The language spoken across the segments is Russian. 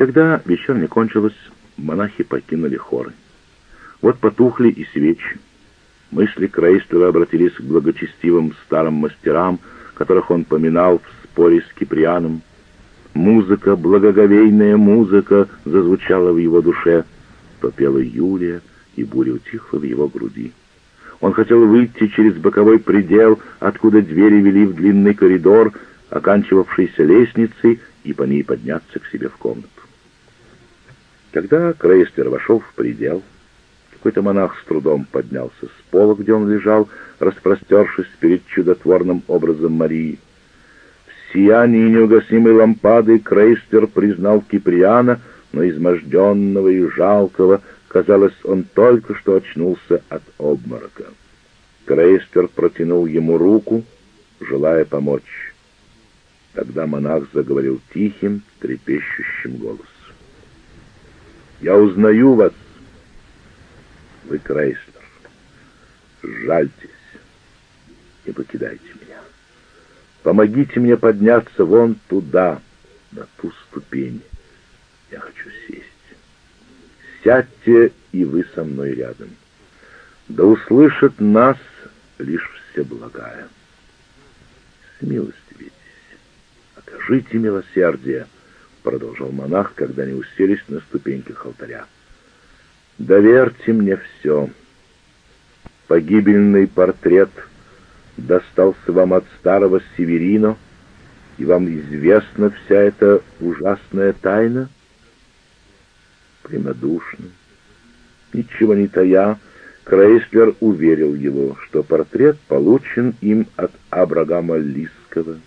Когда вечерня кончилась, монахи покинули хоры. Вот потухли и свечи. Мысли Крейстера обратились к благочестивым старым мастерам, которых он поминал в споре с Киприаном. Музыка, благоговейная музыка зазвучала в его душе. Попела Юлия, и буря утихла в его груди. Он хотел выйти через боковой предел, откуда двери вели в длинный коридор, оканчивавшийся лестницей, и по ней подняться к себе в комнату. Когда Крейстер вошел в предел, какой-то монах с трудом поднялся с пола, где он лежал, распростершись перед чудотворным образом Марии. В сиянии неугасимой лампады Крейстер признал Киприана, но изможденного и жалкого, казалось, он только что очнулся от обморока. Крейстер протянул ему руку, желая помочь. Тогда монах заговорил тихим, трепещущим голосом. «Я узнаю вас, вы Крейслер. Жальтесь и покидайте меня. Помогите мне подняться вон туда, на ту ступень. Я хочу сесть. Сядьте, и вы со мной рядом. Да услышит нас лишь все благая. Смилостивитесь, окажите милосердие, продолжал монах, когда они уселись на ступеньках алтаря. Доверьте мне все. Погибельный портрет достался вам от старого Северино, и вам известна вся эта ужасная тайна? Прямодушно, ничего не тая, Крейслер уверил его, что портрет получен им от Абрагама Лискова.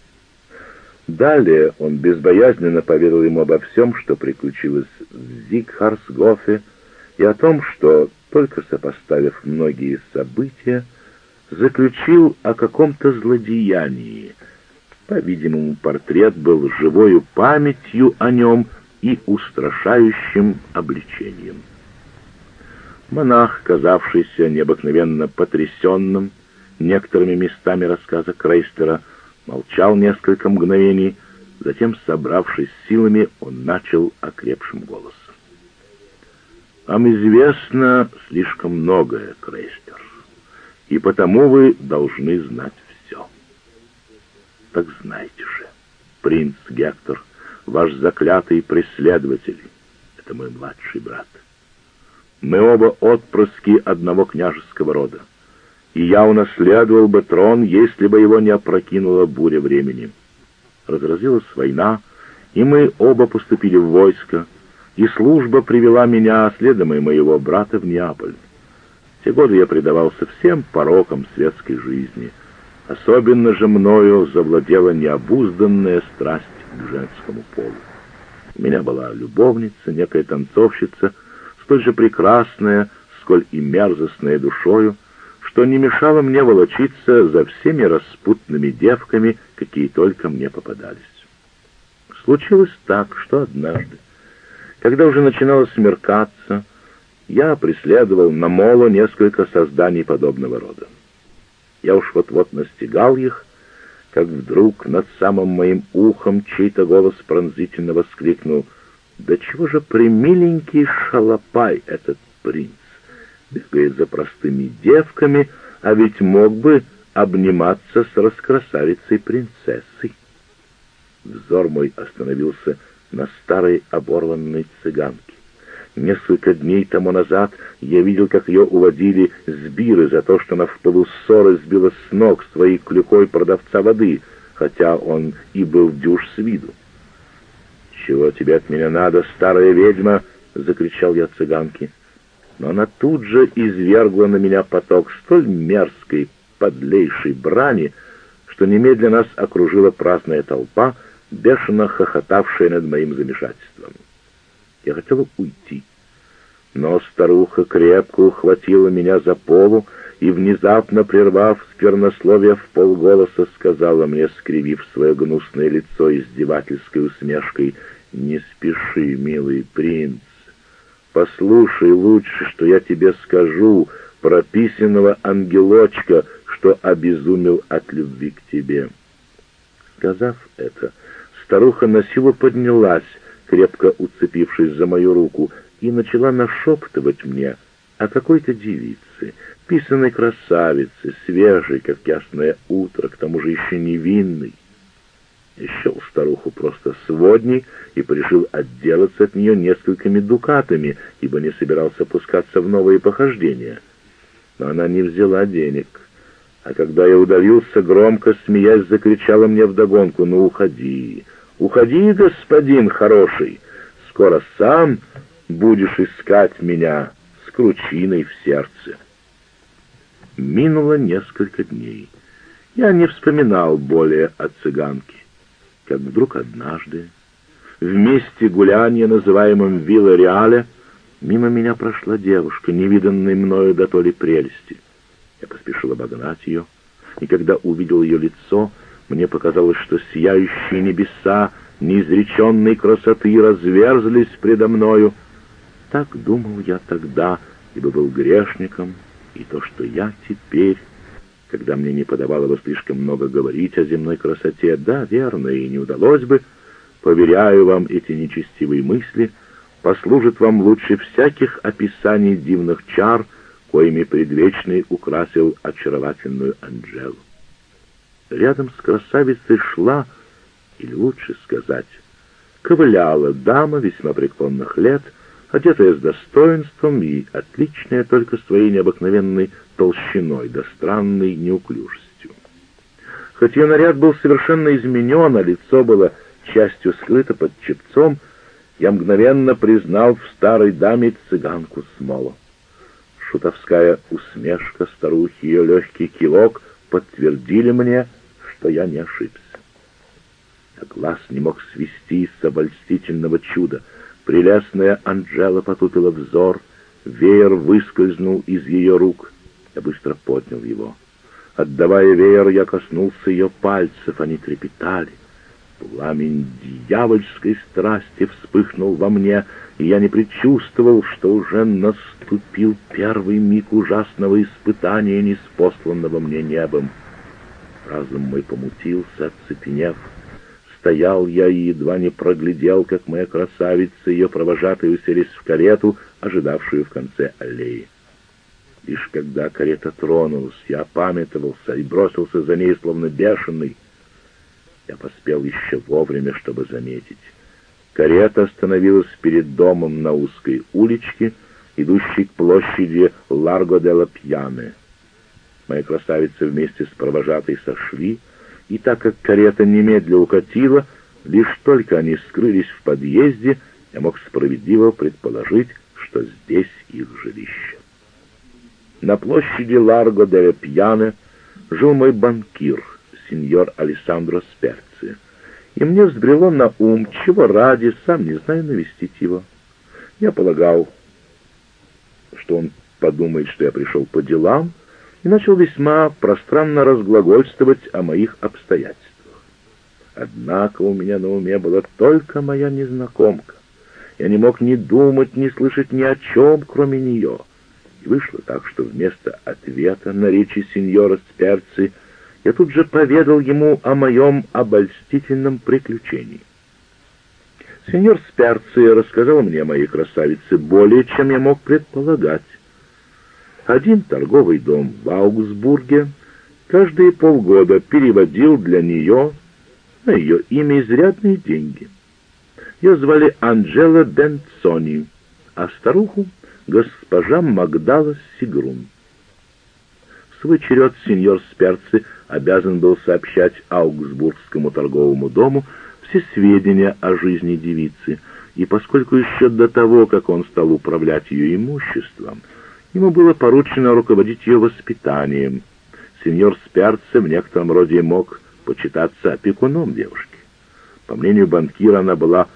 Далее он безбоязненно поведал ему обо всем, что приключилось в Зигхарсгофе, и о том, что, только сопоставив многие события, заключил о каком-то злодеянии. По-видимому, портрет был живою памятью о нем и устрашающим обличением. Монах, казавшийся необыкновенно потрясенным некоторыми местами рассказа Крейстера, молчал несколько мгновений, затем, собравшись силами, он начал окрепшим голосом. Вам известно слишком многое, Крейстер, и потому вы должны знать все. Так знайте же, принц Гектор, ваш заклятый преследователь, это мой младший брат. Мы оба отпрыски одного княжеского рода, и я унаследовал бы трон, если бы его не опрокинула буря времени. Разразилась война, и мы оба поступили в войско, и служба привела меня, следом и моего брата, в Неаполь. Те годы я предавался всем порокам светской жизни. Особенно же мною завладела необузданная страсть к женскому полу. У меня была любовница, некая танцовщица, столь же прекрасная, сколь и мерзостная душою, что не мешало мне волочиться за всеми распутными девками, какие только мне попадались. Случилось так, что однажды, когда уже начинало смеркаться, я преследовал на моло несколько созданий подобного рода. Я уж вот-вот настигал их, как вдруг над самым моим ухом чей-то голос пронзительно воскликнул «Да чего же примиленький шалопай этот принц! Бегает за простыми девками, а ведь мог бы обниматься с раскрасавицей-принцессой!» Взор мой остановился на старой оборванной цыганке. Несколько дней тому назад я видел, как ее уводили с биры за то, что она в пылу сбила с ног своей клюкой продавца воды, хотя он и был дюж с виду. «Чего тебе от меня надо, старая ведьма?» — закричал я цыганке. Но она тут же извергла на меня поток столь мерзкой, подлейшей брани, что немедленно нас окружила праздная толпа — бешено хохотавшая над моим замешательством. Я хотела уйти, но старуха крепко ухватила меня за полу и, внезапно прервав сквернословие в полголоса, сказала мне, скривив свое гнусное лицо издевательской усмешкой, «Не спеши, милый принц, послушай лучше, что я тебе скажу про писаного ангелочка, что обезумел от любви к тебе». Сказав это, Старуха на силу поднялась, крепко уцепившись за мою руку, и начала нашептывать мне о какой-то девице, писаной красавице, свежей, как ясное утро, к тому же еще невинной. Счел старуху просто сводней и порешил отделаться от нее несколькими дукатами, ибо не собирался пускаться в новые похождения. Но она не взяла денег. А когда я удалился, громко смеясь, закричала мне вдогонку, «Ну, уходи, уходи, господин хороший, скоро сам будешь искать меня с кручиной в сердце». Минуло несколько дней. Я не вспоминал более о цыганке как вдруг однажды, в месте гуляния, называемом Вилла Реале, мимо меня прошла девушка, невиданной мною до то ли прелести. Я поспешил обогнать ее, и когда увидел ее лицо, мне показалось, что сияющие небеса неизреченной красоты разверзлись предо мною. Так думал я тогда, ибо был грешником, и то, что я теперь когда мне не подавало бы слишком много говорить о земной красоте. Да, верно, и не удалось бы. Поверяю вам, эти нечестивые мысли послужат вам лучше всяких описаний дивных чар, коими предвечный украсил очаровательную Анджелу. Рядом с красавицей шла, или лучше сказать, ковыляла дама весьма преклонных лет, одетая с достоинством и отличная только своей необыкновенной толщиной да странной неуклюжестью. Хоть ее наряд был совершенно изменен, а лицо было частью скрыто под чепцом, я мгновенно признал в старой даме цыганку Смолу. Шутовская усмешка старухи, ее легкий кивок подтвердили мне, что я не ошибся. А глаз не мог свести с обольстительного чуда. Прелестная Анжела потупила взор, веер выскользнул из ее рук. Я быстро поднял его. Отдавая веер, я коснулся ее пальцев, они трепетали. Пламень дьявольской страсти вспыхнул во мне, и я не предчувствовал, что уже наступил первый миг ужасного испытания, неспосланного мне небом. Разум мой помутился, оцепенев. Стоял я и едва не проглядел, как моя красавица и ее провожатые уселись в карету, ожидавшую в конце аллеи. Лишь когда карета тронулась, я опамятовался и бросился за ней, словно бешеный. Я поспел еще вовремя, чтобы заметить. Карета остановилась перед домом на узкой уличке, идущей к площади Ларго де ла Пьяне. Моя красавица вместе с провожатой сошли, и так как карета немедля укатила, лишь только они скрылись в подъезде, я мог справедливо предположить, что здесь их жилище. На площади Ларго де Пьяне жил мой банкир, сеньор Алессандро Сперци, и мне взбрело на ум, чего ради, сам не знаю, навестить его. Я полагал, что он подумает, что я пришел по делам, и начал весьма пространно разглагольствовать о моих обстоятельствах. Однако у меня на уме была только моя незнакомка. Я не мог ни думать, ни слышать ни о чем, кроме нее — и вышло так, что вместо ответа на речи сеньора Сперци я тут же поведал ему о моем обольстительном приключении. Сеньор Сперци рассказал мне о моей красавице более, чем я мог предполагать. Один торговый дом в Аугсбурге каждые полгода переводил для нее на ее имя изрядные деньги. Ее звали Анджела Бенцони, а старуху госпожа Магдала Сигрун. В свой черед сеньор Сперци обязан был сообщать Аугсбургскому торговому дому все сведения о жизни девицы, и поскольку еще до того, как он стал управлять ее имуществом, ему было поручено руководить ее воспитанием, сеньор Сперци в некотором роде мог почитаться опекуном девушки. По мнению банкира, она была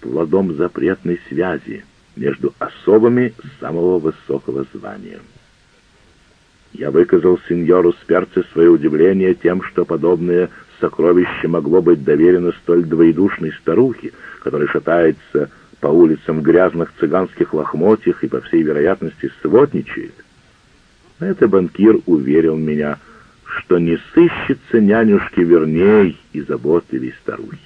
плодом запретной связи, между особами самого высокого звания. Я выказал сеньору Сперце свое удивление тем, что подобное сокровище могло быть доверено столь двоедушной старухе, которая шатается по улицам грязных цыганских лохмотьях и, по всей вероятности, сводничает. На это банкир уверил меня, что не сыщется нянюшки верней и заботливей старухи.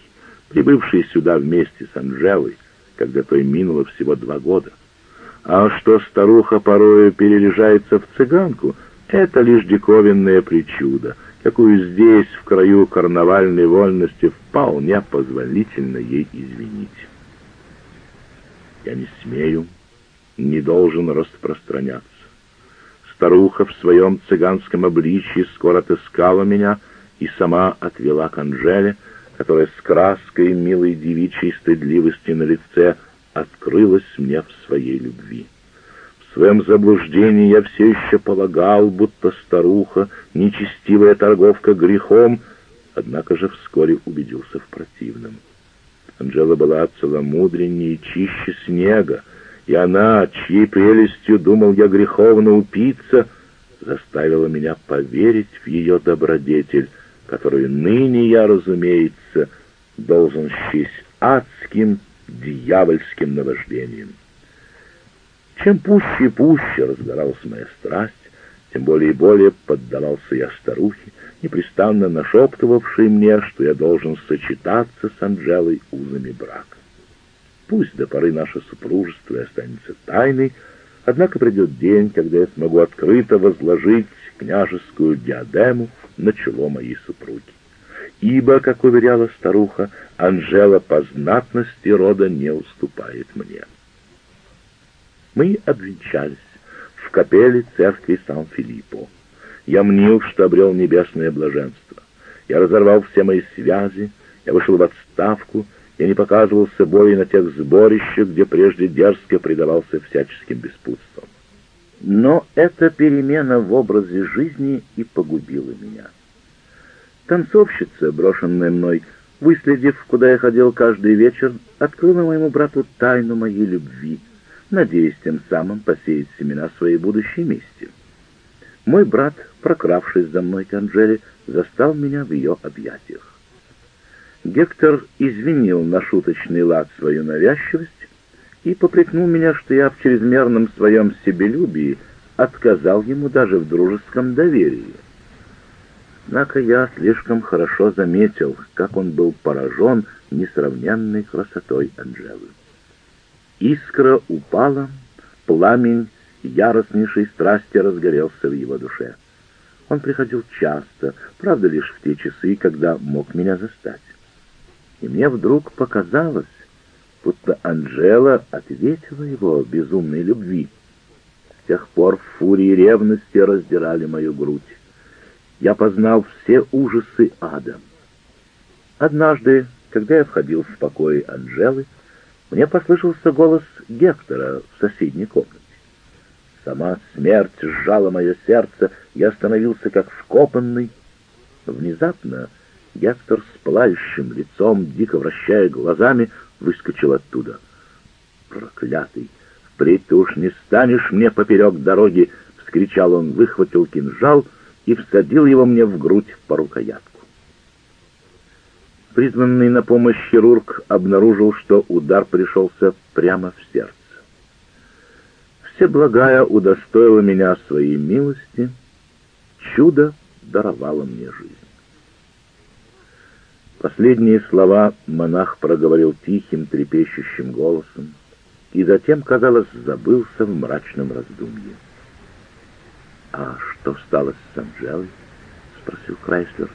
прибывший сюда вместе с Анжелой, когда той минуло всего два года. А что старуха порою переряжается в цыганку, это лишь диковинное причуда, какую здесь, в краю карнавальной вольности, вполне позволительно ей извинить. Я не смею, не должен распространяться. Старуха в своем цыганском обличье скоро отыскала меня и сама отвела к Анжеле, которая с краской милой девичьей стыдливости на лице открылась мне в своей любви. В своем заблуждении я все еще полагал, будто старуха, нечестивая торговка грехом, однако же вскоре убедился в противном. Анжела была целомудреннее и чище снега, и она, чьей прелестью думал я греховно упиться, заставила меня поверить в ее добродетель, которую ныне я, разумеется, должен счесть адским дьявольским наваждением. Чем пуще и пуще разгоралась моя страсть, тем более и более поддавался я старухе, непрестанно нашептывавшей мне, что я должен сочетаться с Анжелой узами брака. Пусть до поры наше супружество и останется тайной, однако придет день, когда я смогу открыто возложить княжескую диадему на чело моей супруги. Ибо, как уверяла старуха, Анжела по знатности рода не уступает мне. Мы обвенчались в капелле церкви Сан-Филиппо. Я мнил, что обрел небесное блаженство. Я разорвал все мои связи, я вышел в отставку, я не показывался более на тех сборищах, где прежде дерзко предавался всяческим беспутствам. Но эта перемена в образе жизни и погубила меня. Танцовщица, брошенная мной, выследив, куда я ходил каждый вечер, открыла моему брату тайну моей любви, надеясь тем самым посеять семена своей будущей мести. Мой брат, прокравшись за мной к Анжеле, застал меня в ее объятиях. Гектор извинил на шуточный лад свою навязчивость и попрекнул меня, что я в чрезмерном своем себелюбии отказал ему даже в дружеском доверии. Однако я слишком хорошо заметил, как он был поражен несравненной красотой Анжелы. Искра упала, пламень яростнейшей страсти разгорелся в его душе. Он приходил часто, правда, лишь в те часы, когда мог меня застать. И мне вдруг показалось, будто Анжела ответила его безумной любви. С тех пор фурии ревности раздирали мою грудь. Я познал все ужасы ада. Однажды, когда я входил в покои Анжелы, мне послышался голос Гектора в соседней комнате. Сама смерть сжала мое сердце, я остановился как вкопанный. Внезапно Гектор с пылающим лицом, дико вращая глазами, выскочил оттуда. «Проклятый! Впредь ты уж не станешь мне поперек дороги!» — вскричал он, выхватил кинжал и всадил его мне в грудь по рукоятку. Призванный на помощь хирург обнаружил, что удар пришелся прямо в сердце. Всеблагая удостоила меня своей милости, чудо даровало мне жизнь. Последние слова монах проговорил тихим, трепещущим голосом и затем, казалось, забылся в мрачном раздумье. «А что стало с Анжелой?» — спросил Крайслер.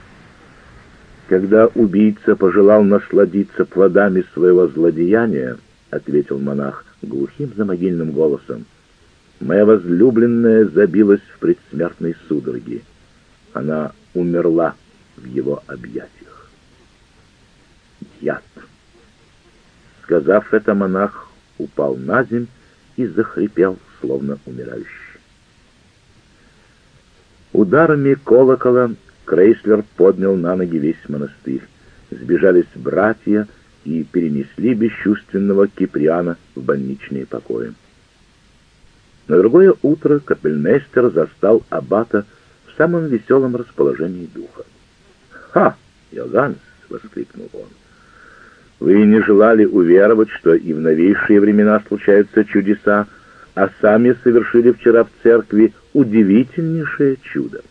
«Когда убийца пожелал насладиться плодами своего злодеяния, — ответил монах глухим замогильным голосом, — моя возлюбленная забилась в предсмертной судороге. Она умерла в его объятиях яд. Сказав это, монах упал на земь и захрипел, словно умирающий. Ударами колокола Крейслер поднял на ноги весь монастырь. Сбежались братья и перенесли бесчувственного Киприана в больничные покои. На другое утро капельмейстер застал аббата в самом веселом расположении духа. «Ха! Йоганс!» — воскликнул он. Вы не желали уверовать, что и в новейшие времена случаются чудеса, а сами совершили вчера в церкви удивительнейшее чудо.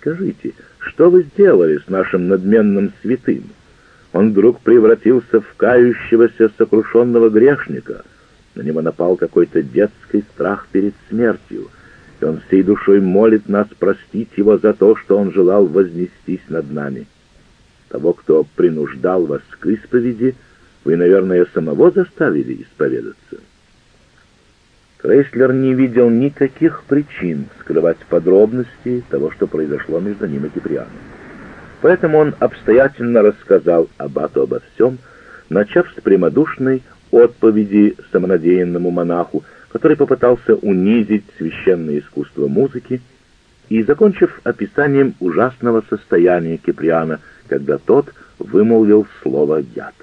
Скажите, что вы сделали с нашим надменным святым? Он вдруг превратился в кающегося сокрушенного грешника. На него напал какой-то детский страх перед смертью, и он всей душой молит нас простить его за то, что он желал вознестись над нами. Того, кто принуждал вас к исповеди, вы, наверное, самого заставили исповедаться. Крейслер не видел никаких причин скрывать подробности того, что произошло между ним и Киприаном. Поэтому он обстоятельно рассказал Аббату обо всем, начав с прямодушной отповеди самонадеянному монаху, который попытался унизить священное искусство музыки, и закончив описанием ужасного состояния Киприана, когда тот вымолвил слово «яд».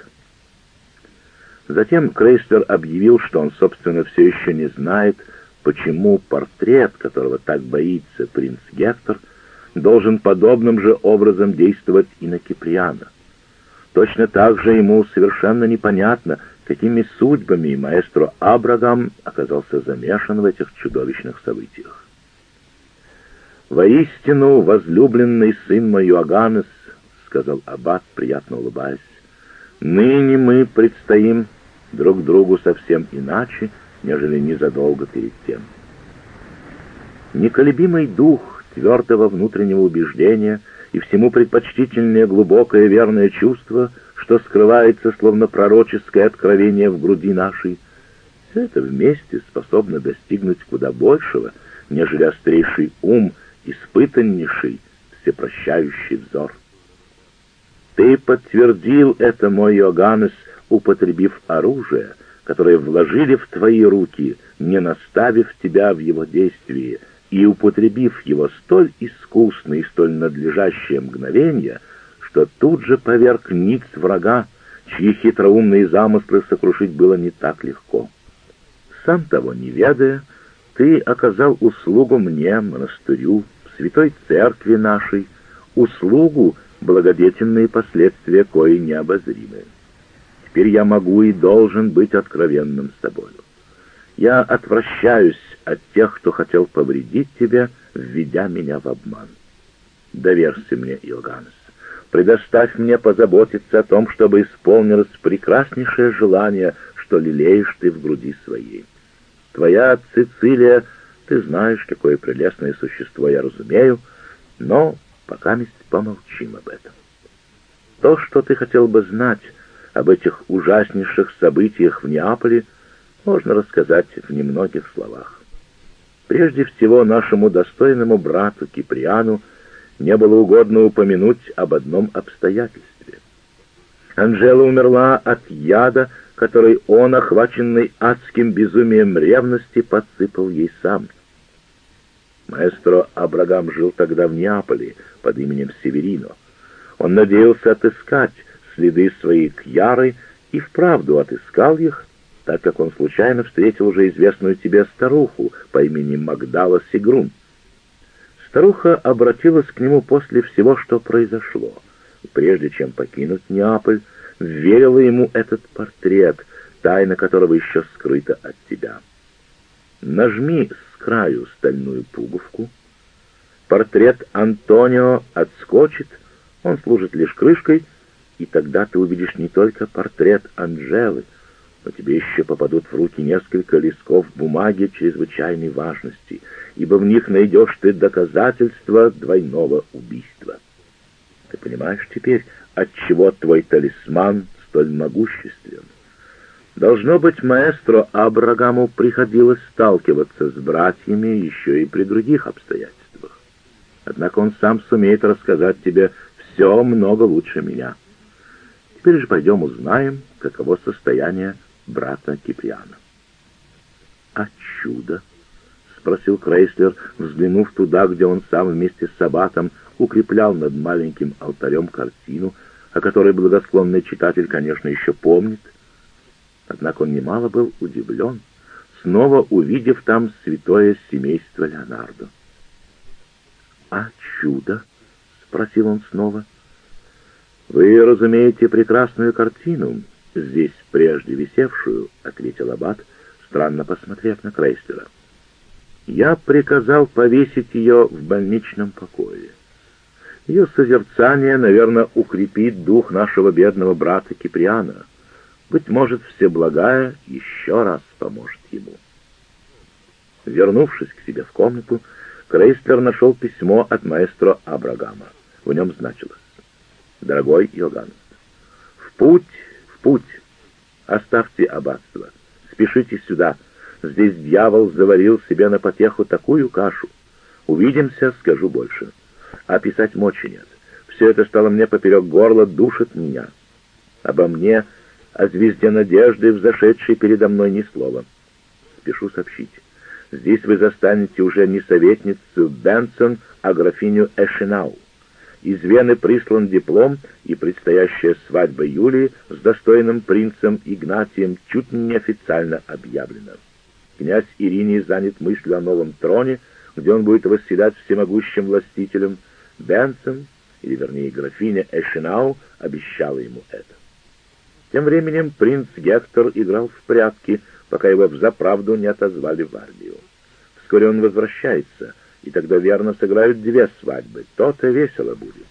Затем Крейслер объявил, что он, собственно, все еще не знает, почему портрет, которого так боится принц Гектор, должен подобным же образом действовать и на Киприана. Точно так же ему совершенно непонятно, какими судьбами маэстро Абрагам оказался замешан в этих чудовищных событиях. «Воистину, возлюбленный сын мой Иоганнес», — сказал Аббат, приятно улыбаясь, — «ныне мы предстоим друг другу совсем иначе, нежели незадолго перед тем. Неколебимый дух твердого внутреннего убеждения и всему предпочтительнее глубокое верное чувство, что скрывается словно пророческое откровение в груди нашей, все это вместе способно достигнуть куда большего, нежели острейший ум, испытаннейший, всепрощающий взор. Ты подтвердил это, мой Иоганнес, употребив оружие, которое вложили в твои руки, не наставив тебя в его действии, и употребив его столь искусно и столь надлежащее мгновение, что тут же поверг ниц врага, чьи хитроумные замыслы сокрушить было не так легко. Сам того не ведая, ты оказал услугу мне, монастырю, святой церкви нашей, услугу, благодетельные последствия кои необозримые. Теперь я могу и должен быть откровенным с тобою. Я отвращаюсь от тех, кто хотел повредить тебя, введя меня в обман. Доверься мне, Иоганнес. Предоставь мне позаботиться о том, чтобы исполнилось прекраснейшее желание, что лелеешь ты в груди своей. Твоя Цицилия, ты знаешь, какое прелестное существо я разумею, но пока помолчим об этом. То, что ты хотел бы знать, об этих ужаснейших событиях в Неаполе можно рассказать в немногих словах. Прежде всего, нашему достойному брату Киприану не было угодно упомянуть об одном обстоятельстве. Анжела умерла от яда, который он, охваченный адским безумием ревности, подсыпал ей сам. Маэстро Абрагам жил тогда в Неаполе под именем Северино. Он надеялся отыскать следы своей Кьяры и вправду отыскал их, так как он случайно встретил уже известную тебе старуху по имени Магдала Сигрун. Старуха обратилась к нему после всего, что произошло, прежде чем покинуть Неаполь, верила ему этот портрет, тайна которого еще скрыта от тебя. Нажми с краю стальную пуговку, портрет Антонио отскочит, он служит лишь крышкой — и тогда ты увидишь не только портрет Анжелы, но тебе еще попадут в руки несколько листков бумаги чрезвычайной важности, ибо в них найдешь ты доказательства двойного убийства. Ты понимаешь теперь, отчего твой талисман столь могуществен? Должно быть, маэстро Абрагаму приходилось сталкиваться с братьями еще и при других обстоятельствах. Однако он сам сумеет рассказать тебе все много лучше меня. Теперь же пойдем узнаем, каково состояние брата Киприана. «А чудо?» — спросил Крейслер, взглянув туда, где он сам вместе с Сабатом укреплял над маленьким алтарем картину, о которой благосклонный читатель, конечно, еще помнит. Однако он немало был удивлен, снова увидев там святое семейство Леонардо. «А чудо?» — спросил он снова. — «Вы разумеете прекрасную картину, здесь прежде висевшую», — ответил Аббат, странно посмотрев на Ее созерцание, наверное, укрепит дух нашего бедного брата Киприана. Быть может, Всеблагая еще раз поможет ему. Вернувшись к себе в комнату, Крейслер нашел письмо от маэстро Абрагама. В нем значилось «Дорогой Иоганн, в путь, в путь, оставьте аббатство, спешите сюда, здесь дьявол заварил себе на потеху такую кашу. Увидимся, скажу больше. Описать мочи нет. Все это стало мне поперек горла, душит меня. Обо мне, о звезде надежды, взошедшей передо мной ни слова. Спешу сообщить. Здесь вы застанете уже не советницу Бенсон, а графиню Эшенау. Из Вены прислан диплом, и предстоящая свадьба Юлии с достойным принцем Игнатием чуть не официально объявлена. Князь Ириний занят мыслью о новом троне, где он будет восседать всемогущим властителем. Бенсон, или вернее графиня Эшенау, обещала ему это. Тем временем принц Гектор играл в прятки, пока его взаправду не отозвали в армию. Вскоре он возвращается, и тогда верно сыграют две свадьбы, то-то весело будет.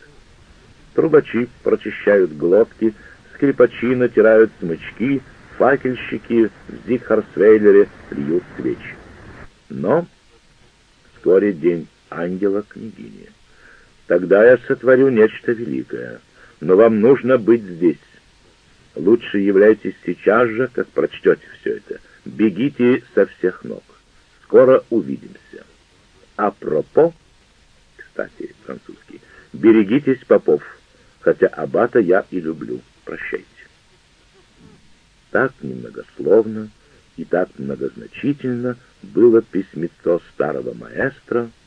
Трубачи прочищают глотки, скрипачи натирают смычки, факельщики в Зигхарсвейлере льют свечи. Но вскоре день ангела княгини. Тогда я сотворю нечто великое, но вам нужно быть здесь. Лучше являйтесь сейчас же, как прочтете все это. Бегите со всех ног. Скоро увидимся. Апропо, кстати, французский, берегитесь попов, хотя аббата я и люблю. Прощайте. Так немногословно и так многозначительно было письмецо старого маэстро,